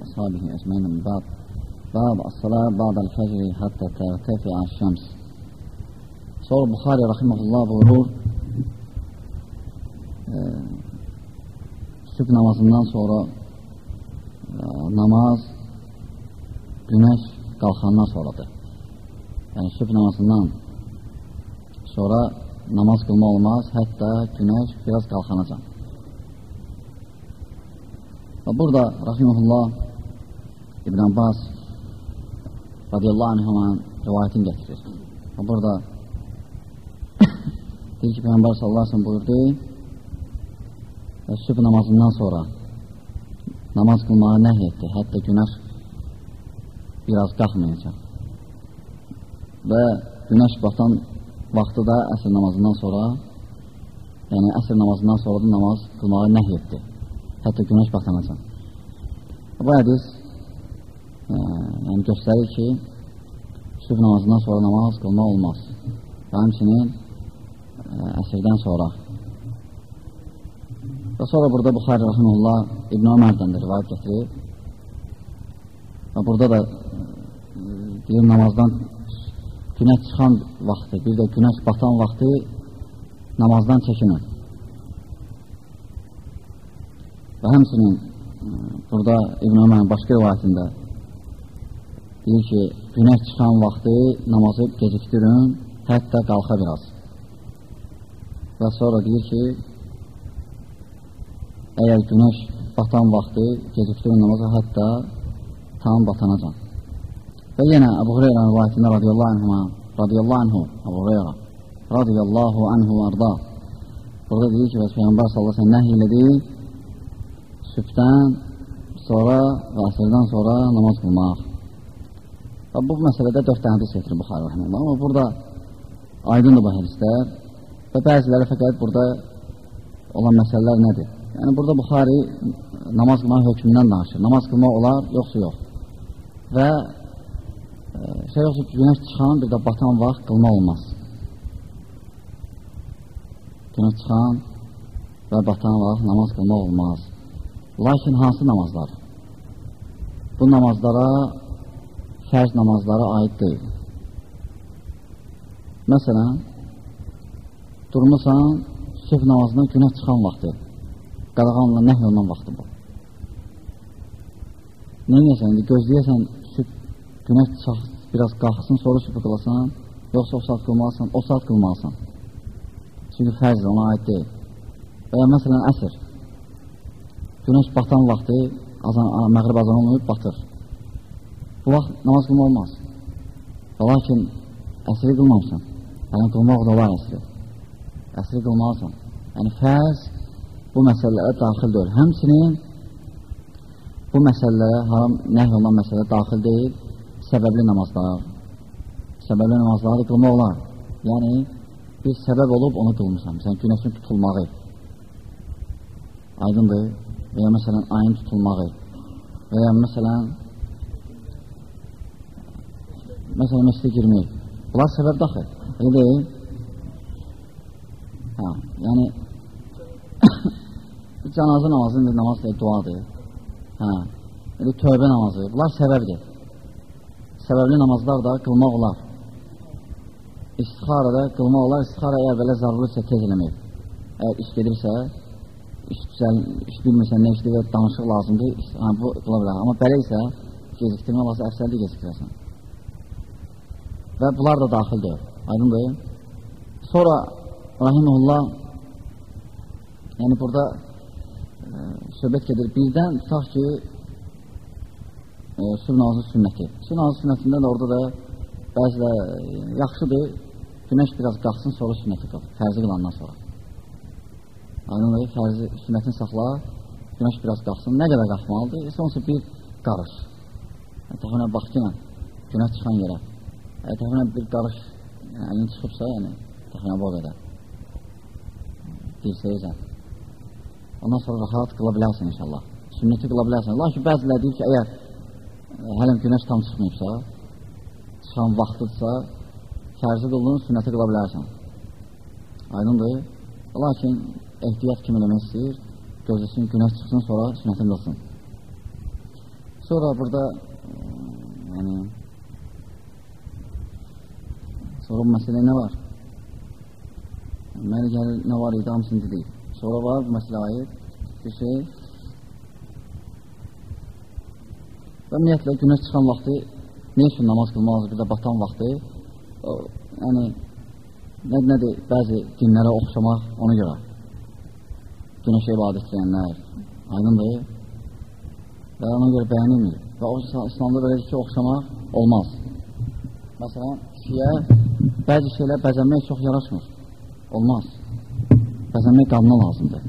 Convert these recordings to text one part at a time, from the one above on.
وأصحابه أجمعين من بعد باب الصلاة بعد الفجر حتى ترتفع الشمس Sonra Buxari Rahimullah buyurur e, sübh namazından sonra e, namaz güneş qalxandan sonradır. Yəni sübh namazından sonra namaz qılma olmaz, hətta güneş biraz qalxanacan. Və burada Rahimullah İbn Abbas radiyallahu anhüman rivayətini getirir. Və burada deyir ki, Peyğəmbər sallallahu aleyhi buyurdu və sübh namazından sonra namaz qılmağı nəhy etdi. Hətta günəş biraz qalxmayacaq. Və günəş batan vaxtı da əsr namazından sonra yəni əsr namazından sonra da namaz qılmağı nəhy etdi. Hətta günəş batanacaq. Bu hədis e, yəni göstərir ki, sübh namazından sonra namaz qılmaq olmaz. Və həmçinin əsrdən sonra. Və sonra burada Buxarı Rəhməllah İbn Ömərdən də rivayət gətirib. Və burada da deyir namazdan günəş çıxan vaxtı, bir də günəş batan vaxtı namazdan çəkinin. Və həmçinin burada İbn Ömərin başqa rivayətində deyir ki, günəş çıxan vaxtı namazı gecikdirin, hətta qalxa biraz. Və sonra deyir ki, əgər günəş batan vaxtı gecikdirin namaza hətta tam batanacan. Və yenə Əbu Hureyra rivayətində radiyallahu anhuma, radiyallahu anhu, Əbu Hureyra, radiyallahu anhu arda. Burada deyir ki, Peyğəmbər sallallahu aleyhi nəhy elədi, sübdən sonra və əsrdən sonra namaz qılmaq. Və bu məsələdə dörd dənə hədis getirir Buxarı rəhməllah. Amma burada aydındır bu hədislər. Və bəziləri fəqət burada olan məsələlər nədir? Yəni, burada Buxari namaz qılmaq hökmündən danışır. Namaz qılmaq olar, yoxsa yox. Və e, şey yoxsa günəş çıxan, bir də batan vaxt qılmaq olmaz. Günəş çıxan və batan vaxt namaz qılmaq olmaz. Lakin hansı namazlar? Bu namazlara fərz namazlara aid deyil. Məsələn, durmusan, sübh namazından günah çıxan vaxtı, qadağanla nəhy olunan vaxtı bu. Nə yəsən, indi gözləyəsən, sübh, günah çıx, biraz qalxsın, sonra sübh qılasan, yoxsa o saat qılmalısan, o saat qılmalısan. Çünki fərz ona aid deyil. Və ya məsələn, əsr, günəş batan vaxtı, azan, məğrib azan olmayıb, batır. Bu vaxt namaz qılma olmaz. Lakin əsri qılmamışsan, yəni qılmaq da var əsri əsri qılmalısan. Yəni, fərz bu məsələlərə daxil deyil. Həmsinin bu məsələlərə, haram nəhy olunan məsələ daxil deyil, səbəbli namazlar. Səbəbli namazları qılma olar. Yəni, bir səbəb olub onu qılmışam. Məsələn, günəşin tutulmağı. Aydındır. Və ya məsələn, ayın tutulmağı. Və ya məsələn, məsələn, məsələ girmək. Bunlar səbəb daxil. Elə deyil. Hə, yəni cənazə namazı bir namaz deyil, duadır. Hə, yəni tövbə namazı, bunlar səbəbdir. Səbəbli namazlar da qılmaq olar. İstixara da qılmaq olar, istixara əgər belə zarurluysa tez eləmək. Əgər iş gedirsə, iş düzəl, iş bilmirsən, nə işdir və danışıq lazımdır, hə, bu qıla bilər. Amma belə isə gecikdirmə olası əfsəldir gecikdirəsən. Və bunlar da daxildir, aydındır. Sonra rahimullah yəni burada e, söhbət gedir. Birdən tutaq ki e, sübh namazı sünnəti. Sübh namazı sünnətində də orada da bəzilə e, yaxşıdır. Günəş biraz qalxsın, sonra sünnəti qıl. Fərzi qılandan sonra. Anladın fərzi sünnətini saxla, günəş biraz qalxsın. Nə qədər qalxmalıdır? E, sonrası bir qarış. Yəni, təxminən bax ki, günəş çıxan yerə. E, təxminən bir qarış yəni, əlin çıxıbsa, yəni, təxminən bu qədər dirsəyəcən. Ondan sonra rahat qıla bilərsən inşallah. Sünnəti qıla bilərsən. Lakin bəzilər deyir ki, əgər e, hələm günəş tam çıxmayıbsa, çıxan vaxtıdsa, fərzi qıldın, sünnəti qıla bilərsən. Aydındır. Lakin ehtiyat kim eləmək istəyir? Gözləsin, günəş çıxsın, sonra sünnətin qılsın. Sonra burada yəni sonra bu məsələ nə var? Mənə gəlir nə var idi, hamısını dedik. Sonra var bu məsələ aid bir şey. Və ümumiyyətlə, günəş çıxan vaxtı ne üçün namaz qılmaq bir də batan vaxtı o, yəni nə, nədir, bəzi dinlərə oxşamaq ona görə günəşə ibadət edənlər aydındır və ona görə bəyənilmir və o İslamda belədir ki, oxşamaq olmaz. Məsələn, kişiyə bəzi şeylər bəzənmək çox yaraşmır. Olmaz. Bəzənmək qadına lazımdır.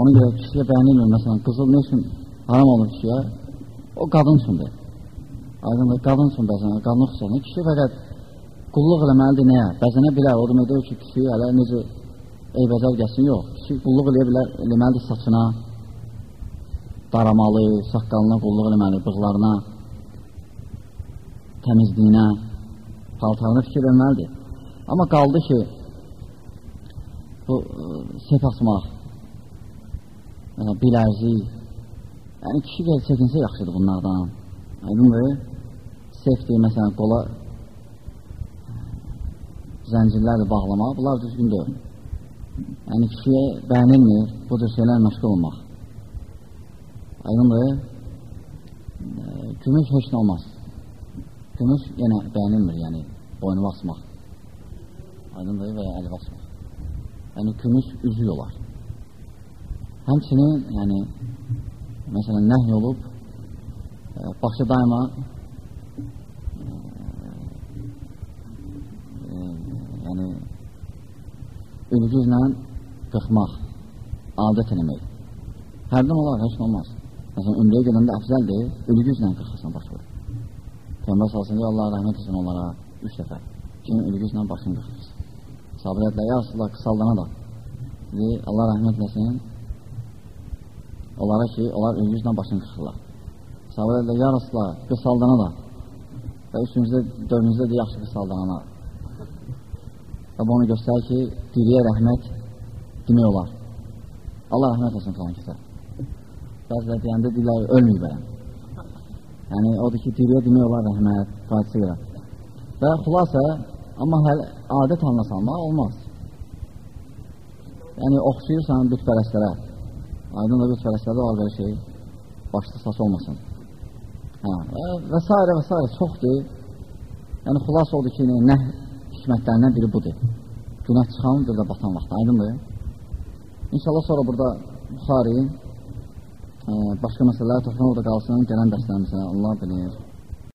Ona görə kişiyə bəyənilmir. Məsələn, qızıl nə üçün haram olur kişiyə? O qadın üçündür. Aydındır, qadın üçün bəzənir, qadın xüsusən. Kişi fəqət qulluq eləməlidir nəyə? Bəzənə bilər, o deməkdir ki, kişi hələ necə eybəcər gəlsin, yox. Kişi qulluq eləyə bilər, eləməlidir saçına, daramalı, saqqalına qulluq eləməli, bığlarına, təmizliyinə, paltarına fikir verməlidir. Amma qaldı ki, bu sep asmaq, yəni, bilərzi, yəni kişi gəl çəkinsə yaxşıdır bunlardan. Aydındır? Sefdir, məsələn, qola zəncirlərlə bağlamaq, bunlar düzgün deyil. Yəni kişiyə bəyənilmir bu cür şeylər məşğul olmaq. Aydındır? Gümüş heç nə olmaz. Gümüş yenə bəyənilmir, yəni boynu basmaq. Aydındır və ya əli basmaq. Yəni gümüş üzük olar. Həmçinin, yəni, məsələn, nəhy olub, e, başı daima e, e, yəni ülgüzlə qıxmaq, adət eləmək. Hərdən olar, heç olmaz. Məsələn, ümrəyə gedəndə əfzəldir, ülgüzlə qıxırsan başı. Peyğəmbər salsın Allah rəhmət etsin onlara üç dəfə. Kimi ülgüzlə başını qıxırsın. Sahabələr etlər, ya Rasulullah, qısaldana da. Dedi, Allah rəhmət etsin, onlara ki, onlar ülgüzlə başını qıxırlar. Sahabələr etlər, ya Rasulullah, qısaldana da. Və üçüncüdə, dördüncüdə də yaxşı qısaldana. Və bu onu göstərir ki, diriyə rəhmət demək olar. Allah rəhmət etsin falan kitə. Bəzilə deyəndə deyirlər, ölməyib bəyəm. Yəni, odur ki, diriyə demək olar rəhmət, faydası görə. Və xulasa, amma həl adət halına salmaq olmaz. Yəni, oxşayırsan bütpərəstlərə. Aydın da bütpərəstlərdə var belə şey, başda sas olmasın. Hə, və s. və s. çoxdur. Yəni, xulas oldu ki, nə hikmətlərindən biri budur. Günah çıxan, bir də batan vaxt, aydındır. İnşallah sonra burada Buxari e, başqa məsələlər toxunur da qalsın, gələn dərslərimizə Allah bilir.